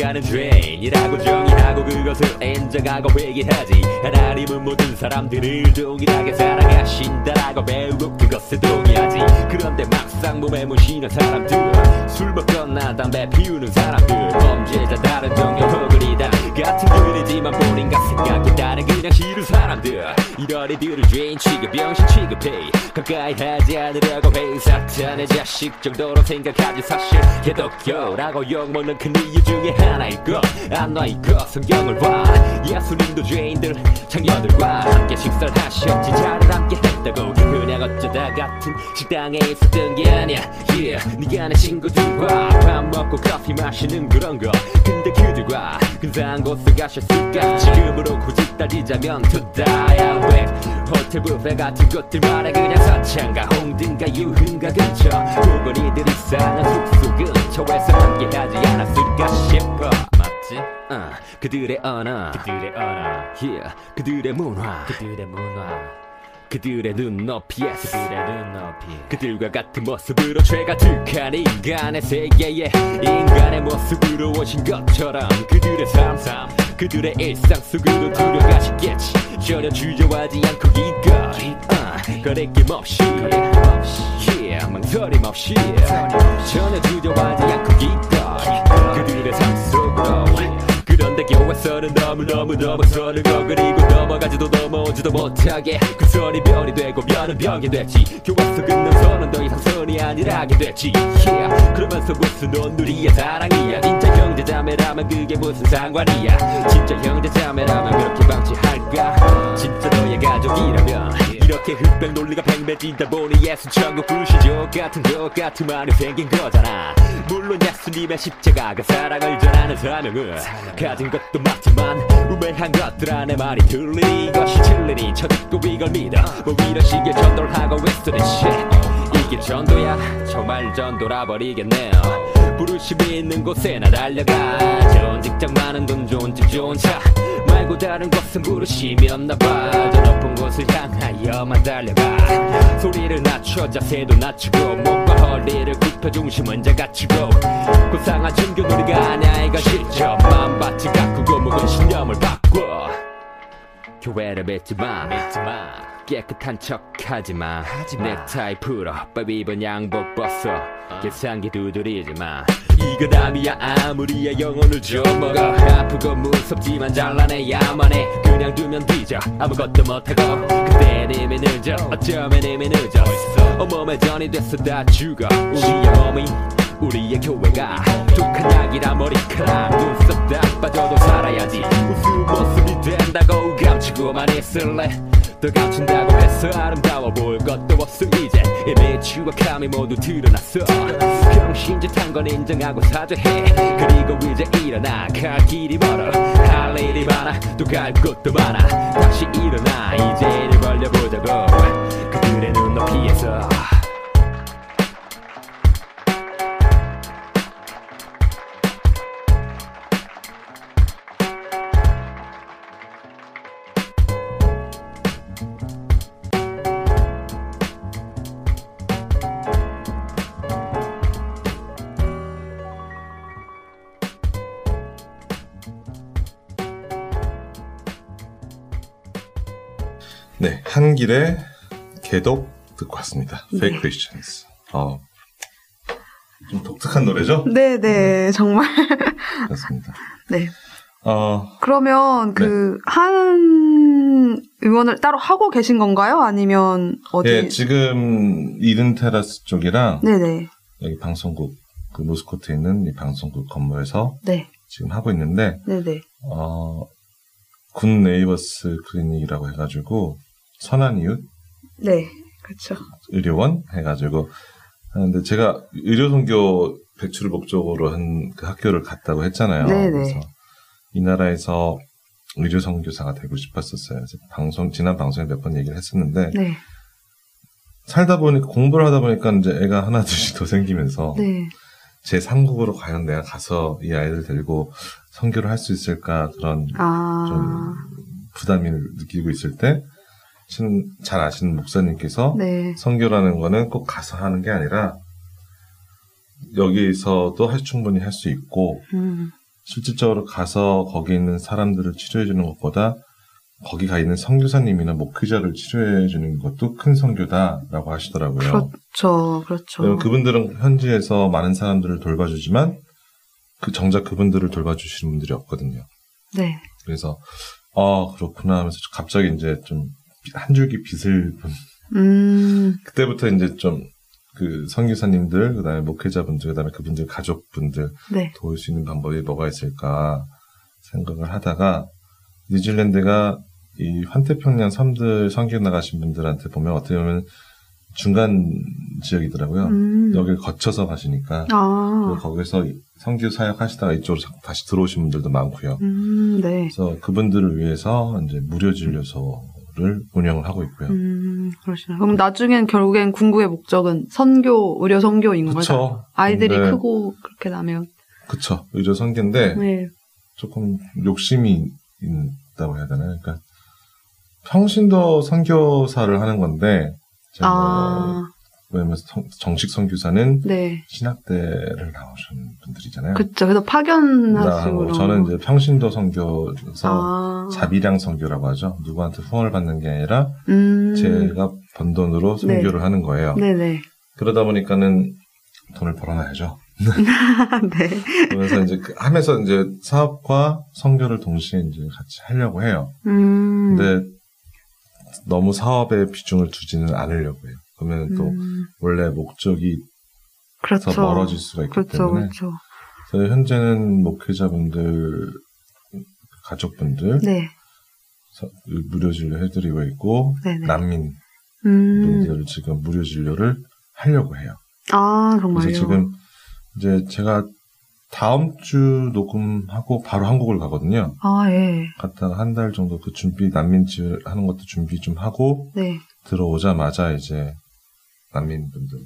Speaker 8: 인간은 죄인이라고 정의하고 그것을 인정하고 회개하지. 하나님은 모든 사람들을 동일하게 사랑하신다라고 배우고 그것에 동의하지. 그런데 막상 몸에 무시는 사람들 술 먹거나 담배 피우는 사람들 범죄자 다른 혹은 이단 같은 글이지만 본인과 생각이 다른 그냥 싫은 사람들. 이런 이들을 죄인 취급 병신 취급해. 가까이 하지 않으려고 해 사탄의 자식 정도로 생각하지 사실 개독교라고 욕먹는 큰 이유 중에 하나일 것안 놔일 것 성경을 봐. 예수님도 죄인들 장녀들과 함께 식사를 하셨지 자를 함께 했다고. 그냥 어쩌다 같은 식당에 있었던 게 아니야. Yeah 네가 내 친구들과 밥 먹고 커피 마시는 그런 거. 근데 그들과 근사한 곳을 가셨을까 지금으로 굳이 따지자면 투다야 왜 호텔 뷔페 같은 곳들만의 그냥 사창가 홍등가 유흥가 근처. 혹은 이들이 사는 숙소 근처에서 함께하지 않았을까 싶어. 맞지? 어, 그들의 언어. 그들의 언어. Yeah, 그들의 문화. 그들의 문화 그들의 눈높이에서 그들의 눈높이 그들과 같은 모습으로 죄가 득한 인간의 세계에 인간의 모습으로 오신 것처럼 그들의 삶, 그들의 일상 속으로 들어가시겠지. 전혀 주저하지 않고 uh, 거리낌 없이 yeah, 망설임 없이. 전혀 주저하지 않고 속으로 교회선은 너무너무 넘어서는 거 그리고 넘어가지도 넘어오지도 못하게. 그 선이 변이 되고 변은 병이 됐지. 교회에서 긋는 선은 더 이상 선이 아니라게 됐지. Yeah. 그러면서 무슨 온누리의 사랑이야? 진짜 형제자매라면 그게 무슨 상관이야? 진짜 형제자매라면 그렇게 방치할까? 진짜 너의 가족이라면 이렇게 흑백 논리가 팽배지다 보니 예수 천국 불시족 같은 것 같으만이 생긴 거잖아. 물론 예수님의 십자가가 사랑을 전하는 사명을 가진 것도 맞지만 우매한 것들 안에 말이 들리니 이것이 진리니 쳐듣고 이걸 믿어 뭐 이런 식의 전도를 하고 있으니 shit 이게 전도야? 정말 전도라 버리겠네요. 부르심이 있는 곳에 나 달려가. 좋은 직장 많은 돈 좋은 집 좋은 차 말고 다른 곳은 부르심이 없나봐 곳을 향하여만 달려가. 소리를 낮춰 자세도 낮추고 목과 허리를 굽혀 중심은 자갖추고 고상한 종교놀이가 아냐 이건 실점 마음밭을 가꾸고 묵은 신념을 바꿔. 교회를 믿지마. 믿지마 깨끗한 척 하지 마. 넥타이 풀어 밥 입은 양복 벗어. 계산기 두드리지마. 이거 답이야. 아무리의 영혼을 줘먹어 아프고 무섭지만 잘라내야만 해. 그냥 두면 뒤져. 아무것도 못하고. 그땐 이미 늦어 어쩌면 이미 늦었어 온몸에 전이 됐어. 다 죽어. 우리의 몸이 우리의 교회가 독한 약이라 머리카락 눈썹 딱 빠져도 살아야지. 웃음 모습이 된다고 감추고만 있을래 더 감춘다고 해서 아름다워 보일 것도 없어. 이제 이미 추억함이 모두 드러났어. 병신짓한 건 인정하고 사죄해. 그리고 이제 일어나. 갈 길이 멀어. 할 일이 많아. 또 갈 곳도 많아. 다시 일어나. 이제 일을 벌려보자고. 그들의 눈높이에서
Speaker 3: 한길의 개독 듣고 왔습니다.
Speaker 2: 네.
Speaker 3: Fake Christians. 어, 좀 독특한 노래죠?
Speaker 2: 네, 네, 정말.
Speaker 3: 그렇습니다.
Speaker 2: 네.
Speaker 3: 어,
Speaker 2: 그러면 그한 의원을 따로 하고 계신 건가요? 아니면 어디?
Speaker 3: 예, 지금 이든 테라스 쪽이랑
Speaker 2: 네네.
Speaker 3: 여기 방송국 그 모스코트에 있는 이 방송국 건물에서
Speaker 2: 네.
Speaker 3: 지금 하고 있는데
Speaker 2: 네네.
Speaker 3: 어, 군 네이버스 클리닉이라고 해가지고 선한 이웃
Speaker 2: 네. 그렇죠.
Speaker 3: 의료원 해가지고 하는데 제가 의료 선교 배출을 목적으로 한 그 학교를 갔다고 했잖아요.
Speaker 2: 네네.
Speaker 3: 그래서 이 나라에서 의료 선교사가 되고 싶었었어요. 그래서 방송 지난 방송에 몇 번 얘기를 했었는데
Speaker 2: 네.
Speaker 3: 살다 보니까 공부를 하다 보니까 이제 애가 하나 둘씩 더 생기면서
Speaker 2: 네.
Speaker 3: 제 3국으로 과연 내가 가서 이 아이들 데리고 선교를 할 수 있을까 그런
Speaker 2: 아.
Speaker 3: 좀 부담을 느끼고 있을 때, 신- 잘 아시는 목사님께서
Speaker 2: 네.
Speaker 3: 선교라는 거는 꼭 가서 하는 게 아니라 여기서도 할- 충분히 할 수 있고
Speaker 2: 음.
Speaker 3: 실질적으로 가서 거기 있는 사람들을 치료해 주는 것보다 거기 가 있는 선교사님이나 목회자를 치료해 주는 것도 큰 선교다라고 하시더라고요.
Speaker 2: 그렇죠. 그렇죠.
Speaker 3: 그분들은 현지에서 많은 사람들을 돌봐주지만 그 정작 그분들을 돌봐주시는 분들이 없거든요.
Speaker 2: 네.
Speaker 3: 그래서 아 그렇구나 하면서 갑자기 이제 좀 한 줄기 빛을 본
Speaker 2: 음.
Speaker 3: 그때부터 이제 좀 그 선교사님들 그다음에 목회자분들 그다음에 그분들 가족분들
Speaker 2: 네.
Speaker 3: 도울 수 있는 방법이 뭐가 있을까 생각을 하다가 뉴질랜드가 이 환태평양 섬들 선교 나가신 분들한테 보면 어떻게 보면 중간 지역이더라고요.
Speaker 2: 음.
Speaker 3: 여기를 거쳐서 가시니까
Speaker 2: 아.
Speaker 3: 거기서 선교 사역 하시다가 이쪽으로 자- 다시 들어오신 분들도 많고요.
Speaker 2: 음. 네.
Speaker 3: 그래서 그분들을 위해서 이제 무료 진료소 를 운영을 하고 있고요.
Speaker 2: 음. 그러시나. 그럼 나중엔 결국엔 궁극의 목적은 선교, 의료 선교인 거죠.
Speaker 3: 그쵸.
Speaker 2: 아이들이
Speaker 3: 네.
Speaker 2: 크고 그렇게 나면.
Speaker 3: 그쵸. 의료 선교인데
Speaker 2: 네.
Speaker 3: 조금 욕심이 있다고 해야 되나요? 그러니까 평신도 선교사를 하는 건데 제가
Speaker 2: 아.
Speaker 3: 왜냐면 성- 정식 선교사는
Speaker 2: 네.
Speaker 3: 신학대를 나오신 분들이잖아요.
Speaker 2: 그쵸. 그래서 파견하시고.
Speaker 3: 저는 이제 평신도 선교에서
Speaker 2: 아.
Speaker 3: 자비량 선교라고 하죠. 누구한테 후원을 받는 게 아니라
Speaker 2: 음.
Speaker 3: 제가 번 돈으로 선교를 하는 거예요.
Speaker 2: 네네.
Speaker 3: 그러다 보니까는 돈을 벌어놔야죠.
Speaker 2: 네.
Speaker 3: 그러면서 이제 그- 하면서 이제 사업과 선교를 동시에 이제 같이 하려고 해요.
Speaker 2: 음.
Speaker 3: 근데 너무 사업에 비중을 두지는 않으려고 해요. 그러면 또
Speaker 2: 음.
Speaker 3: 원래 목적이
Speaker 2: 그렇죠.
Speaker 3: 더 멀어질 수가 있기
Speaker 2: 그렇죠.
Speaker 3: 때문에
Speaker 2: 그렇죠.
Speaker 3: 그래서 현재는 목회자분들, 가족분들
Speaker 2: 네.
Speaker 3: 서- 무료 진료 해드리고 있고
Speaker 2: 네네.
Speaker 3: 난민
Speaker 2: 음.
Speaker 3: 분들 지금 무료 진료를 하려고 해요.
Speaker 2: 아, 정말요?
Speaker 3: 그래서 지금 이제 제가 다음 주 녹음하고 바로 한국을 가거든요.
Speaker 2: 아, 예.
Speaker 3: 갔다가 한달 정도 그 준비 난민 지원하는 것도 준비 좀 하고
Speaker 2: 네.
Speaker 3: 들어오자마자 이제 난민분들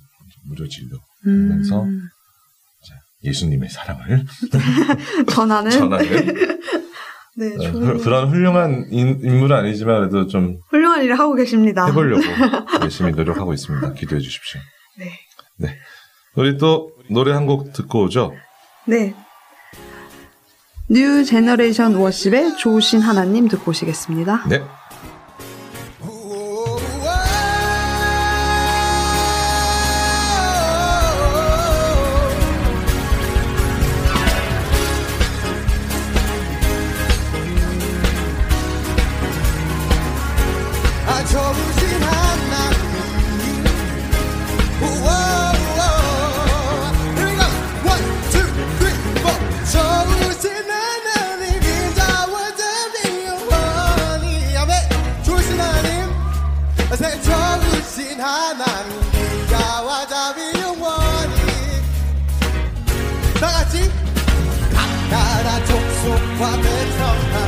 Speaker 3: 무료 진료
Speaker 2: 음.
Speaker 3: 하면서 예수님의 사랑을
Speaker 2: 전하는?
Speaker 3: 전하는
Speaker 2: 네,
Speaker 3: 어,
Speaker 2: 좋은-
Speaker 3: 그- 그런 훌륭한 인, 인물은 아니지만 그래도 좀
Speaker 2: 훌륭한 일을 하고 계십니다.
Speaker 3: 해보려고 열심히 노력하고 있습니다. 기도해 주십시오.
Speaker 2: 네.
Speaker 3: 네. 우리 또 노래 한 곡 듣고 오죠.
Speaker 2: 네. 뉴 제너레이션 워십의 좋으신 하나님 듣고 오시겠습니다.
Speaker 3: 네.
Speaker 6: 나라 족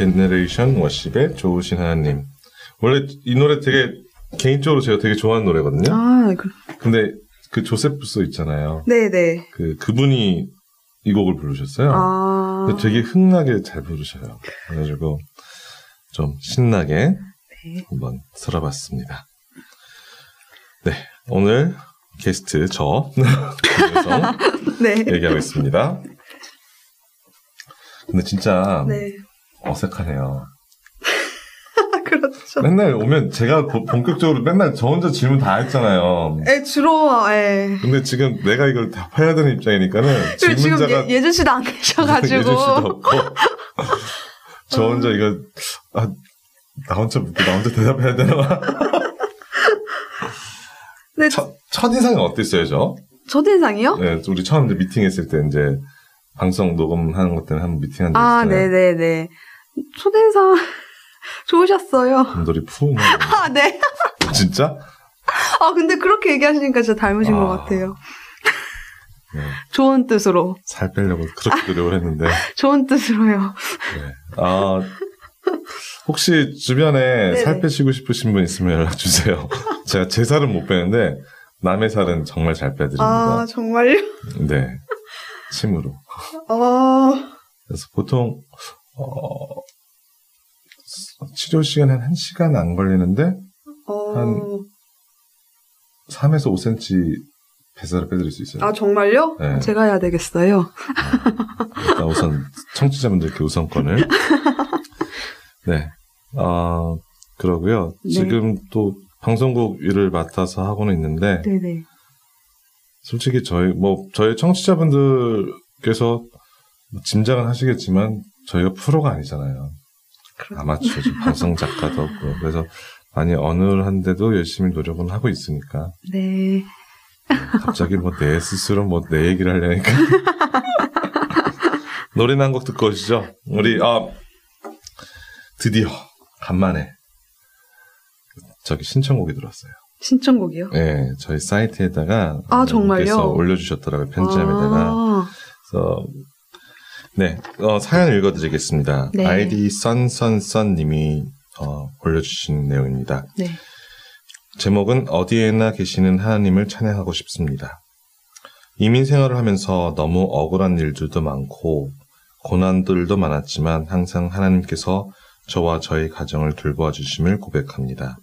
Speaker 3: 제너레이션 워십의 좋으신 하나님. 원래 이 노래 되게 개인적으로 제가 되게 좋아하는 노래거든요.
Speaker 2: 아, 그,
Speaker 3: 근데 그 조세프스 있잖아요.
Speaker 2: 네네.
Speaker 3: 그 그분이 이 곡을 부르셨어요.
Speaker 2: 아.
Speaker 3: 되게 흥나게 잘 부르셔요. 그래가지고 좀 신나게 한번 들어봤습니다. 네, 오늘 게스트 저
Speaker 2: 네.
Speaker 3: 얘기하고 있습니다. 근데 진짜
Speaker 2: 네.
Speaker 3: 어색하네요.
Speaker 2: 그렇죠.
Speaker 3: 맨날 오면 제가 보- 본격적으로 맨날 저 혼자 질문 다 했잖아요.
Speaker 2: 에, 주로, 에.
Speaker 3: 근데 지금 내가 이걸 답해야 되는 입장이니까는 질문자가
Speaker 2: 예, 예준 씨도 안 계셔가지고.
Speaker 3: 예준 씨도 없고 저 혼자 이거 아, 나 혼자 묻고 나 혼자 대답해야 되나?
Speaker 2: 네,
Speaker 3: 첫, 첫 인상은 어땠어요, 저?
Speaker 2: 첫인상이요?
Speaker 3: 네, 우리 처음 미팅했을 때 이제 방송 녹음하는 것 때문에 한번 미팅한 적
Speaker 2: 아,
Speaker 3: 있어요.
Speaker 2: 네네네. 첫인상 좋으셨어요.
Speaker 3: 감돌이 푸. 막
Speaker 2: 아, 네.
Speaker 3: 진짜?
Speaker 2: 아, 근데 그렇게 얘기하시니까 진짜 닮으신
Speaker 3: 아.
Speaker 2: 것 같아요.
Speaker 3: 네.
Speaker 2: 좋은 뜻으로.
Speaker 3: 살 빼려고 그렇게 노력을 했는데.
Speaker 2: 좋은 뜻으로요.
Speaker 3: 네. 아, 혹시 주변에
Speaker 2: 네네.
Speaker 3: 살 빼시고 싶으신 분 있으면 연락 주세요. 제가 제 살은 못 빼는데 남의 살은 정말 잘 빼드립니다.
Speaker 2: 아, 정말요?
Speaker 3: 네. 침으로.
Speaker 2: 아,
Speaker 3: 그래서 보통 어, 치료 시간 한 1시간 안 걸리는데
Speaker 2: 어.
Speaker 3: 한 3에서 5cm 뱃살을 빼드릴 수 있어요.
Speaker 2: 아, 정말요?
Speaker 3: 네.
Speaker 2: 제가 해야 되겠어요.
Speaker 3: 일단 우선 청취자분들께 우선권을. 네. 아, 그러고요.
Speaker 2: 네.
Speaker 3: 지금 또 방송국 일을 맡아서 하고는 있는데
Speaker 2: 네네.
Speaker 3: 솔직히 저희 뭐 저희 청취자분들께서 짐작은 하시겠지만 저희가 프로가 아니잖아요.
Speaker 2: 그렇죠.
Speaker 3: 아마추어 좀 방송 작가도 없고 그래서 많이 어눌한데도 열심히 노력은 하고 있으니까
Speaker 2: 네.
Speaker 3: 갑자기 뭐 내 스스로 뭐 내 얘기를 하려니까 노래나 한 곡 듣고 오시죠. 우리 아 드디어 간만에 저기 신청곡이 들어왔어요.
Speaker 2: 신청곡이요?
Speaker 3: 네, 저희 사이트에다가
Speaker 2: 아, 정말요?
Speaker 3: 올려주셨더라고요 편지함에다가.
Speaker 2: 아,
Speaker 3: 그래서 네 어, 사연 읽어드리겠습니다.
Speaker 2: 네.
Speaker 3: 아이디 썬썬썬님이 어, 올려주신 내용입니다.
Speaker 2: 네.
Speaker 3: 제목은 어디에나 계시는 하나님을 찬양하고 싶습니다. 이민 생활을 하면서 너무 억울한 일들도 많고 고난들도 많았지만 항상 하나님께서 저와 저희 가정을 돌보아 주심을 고백합니다.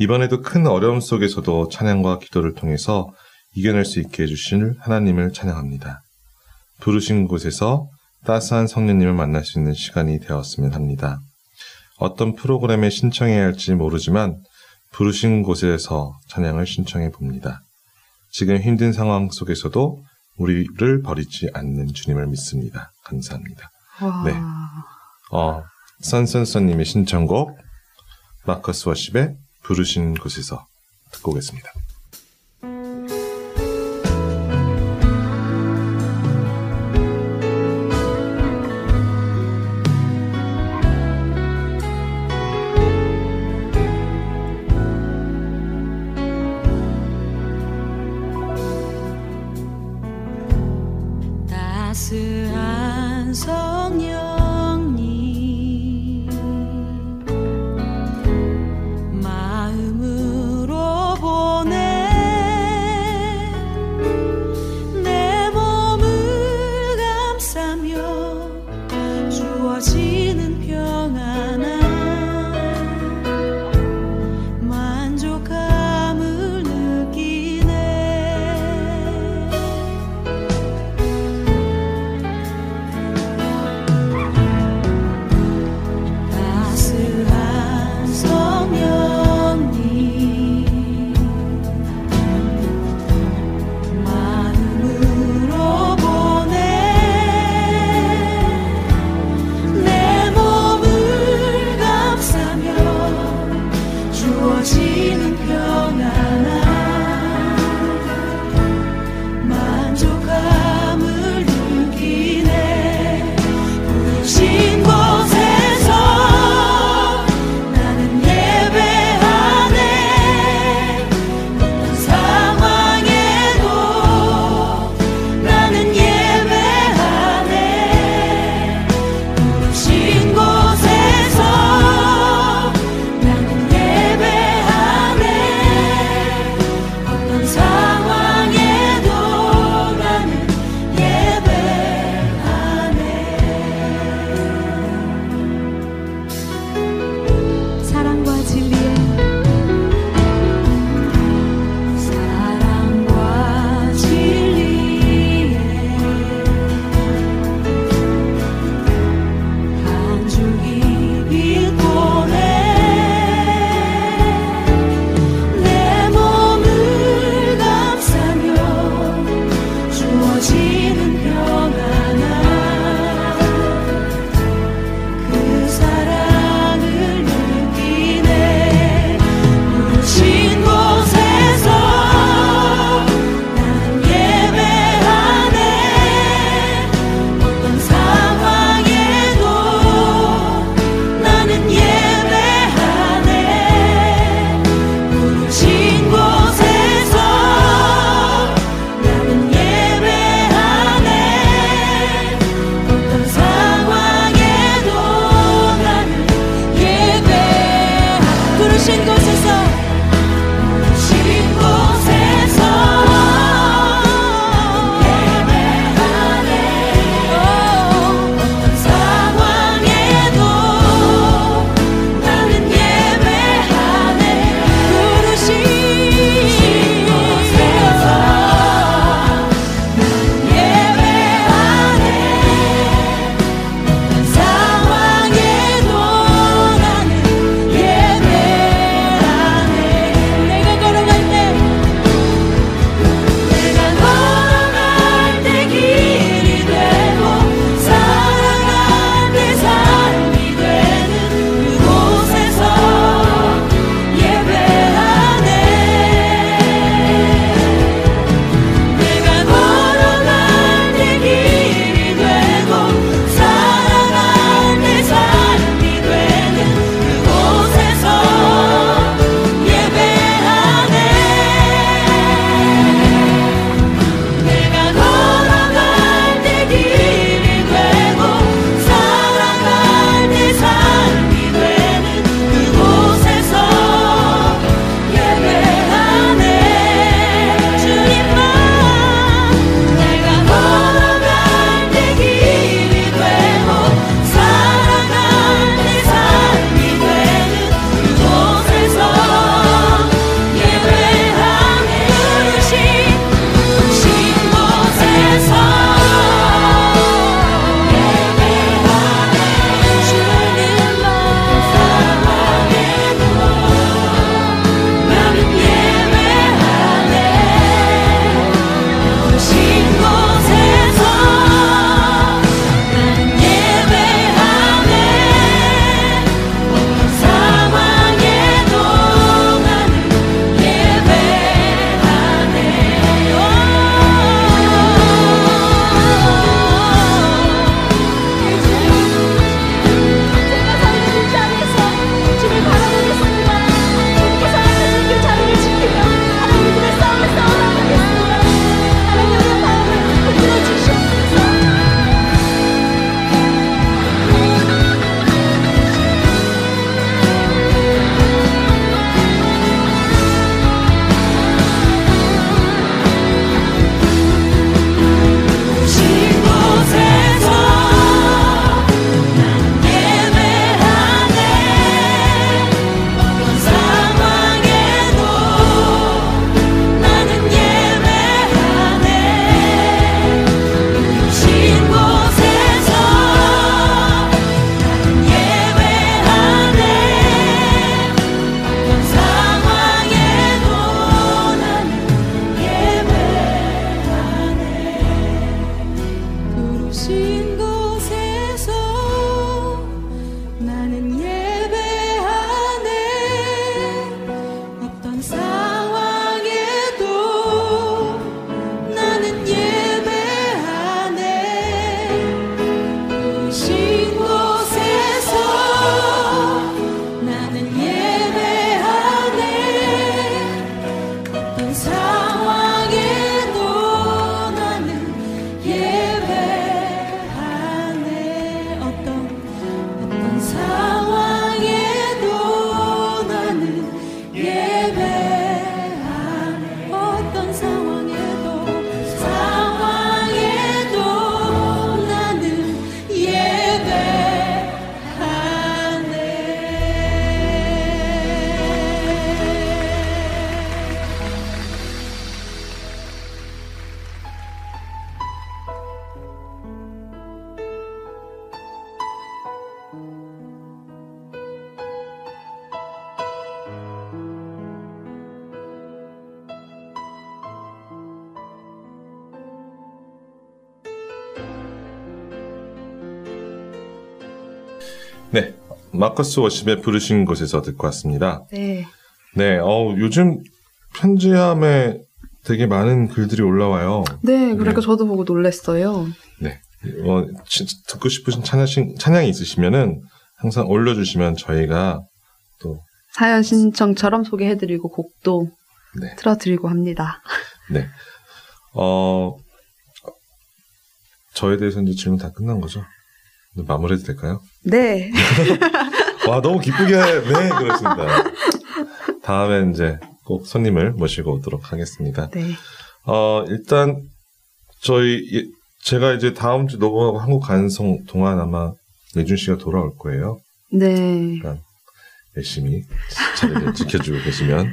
Speaker 3: 이번에도 큰 어려움 속에서도 찬양과 기도를 통해서 이겨낼 수 있게 해주실 하나님을 찬양합니다. 부르신 곳에서 따스한 성령님을 만날 수 있는 시간이 되었으면 합니다. 어떤 프로그램에 신청해야 할지 모르지만 부르신 곳에서 찬양을 신청해 봅니다. 지금 힘든 상황 속에서도 우리를 버리지 않는 주님을 믿습니다. 감사합니다.
Speaker 2: 와.
Speaker 3: 네. 어, 선선선님의 신청곡 마커스 워십의 부르신 곳에서 듣고 오겠습니다.
Speaker 9: 네.
Speaker 3: 마커스 워십의 부르신 곳에서 듣고 왔습니다.
Speaker 2: 네.
Speaker 3: 네, 어 요즘 편지함에 되게 많은 글들이 올라와요.
Speaker 2: 네, 그러니까
Speaker 3: 네.
Speaker 2: 저도 보고 놀랐어요.
Speaker 3: 네. 어, 치- 듣고 싶으신 찬양, 찬양이 있으시면은 항상 올려주시면 저희가 또,
Speaker 2: 사연 신청처럼 소개해드리고 곡도
Speaker 3: 네.
Speaker 2: 틀어드리고 합니다.
Speaker 3: 네. 어, 저에 대해서 이제 질문 다 끝난 거죠? 마무리해도 될까요?
Speaker 2: 네.
Speaker 3: 와, 너무 기쁘게, 네, 그렇습니다. 다음에 이제 꼭 손님을 모시고 오도록 하겠습니다.
Speaker 2: 네.
Speaker 3: 어, 일단, 저희, 예- 제가 이제 다음 주 녹음하고 한국 가는 성- 동안 아마 예준 씨가 돌아올 거예요.
Speaker 2: 네.
Speaker 3: 열심히 자리를 지켜주고 계시면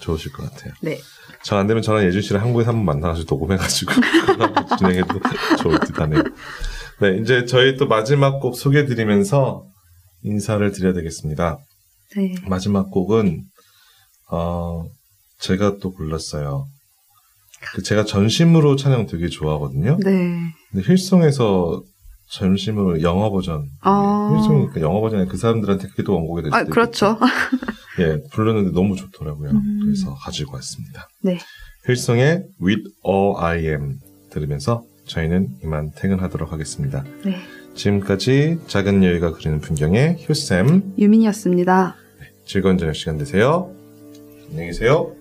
Speaker 3: 좋으실 것 같아요.
Speaker 2: 네.
Speaker 3: 저 안 되면 저랑 예준 씨를 한국에서 한번 만나가지고 녹음해가지고 진행해도 좋을 듯 하네요. 네, 이제 저희 또 마지막 곡 소개해드리면서 인사를 드려야 되겠습니다.
Speaker 2: 네.
Speaker 3: 마지막 곡은 어 제가 또 골랐어요. 그 제가 전심으로 찬양 되게 좋아하거든요.
Speaker 2: 네.
Speaker 3: 근데 힐송에서 전심으로 영어 버전.
Speaker 2: 아.
Speaker 3: 힐송이니까 영어 버전에 그 사람들한테 그게 또 원곡이 될 수도
Speaker 2: 아,
Speaker 3: 그렇죠. 예, 부르는데 너무 좋더라고요.
Speaker 2: 음.
Speaker 3: 그래서 가지고 왔습니다.
Speaker 2: 네.
Speaker 3: 힐송의 With All I Am 들으면서 저희는 이만 퇴근하도록 하겠습니다.
Speaker 2: 네.
Speaker 3: 지금까지 작은 여유가 그리는 풍경의 휴쌤
Speaker 2: 유민이었습니다.
Speaker 3: 즐거운 저녁 시간 되세요. 안녕히 계세요.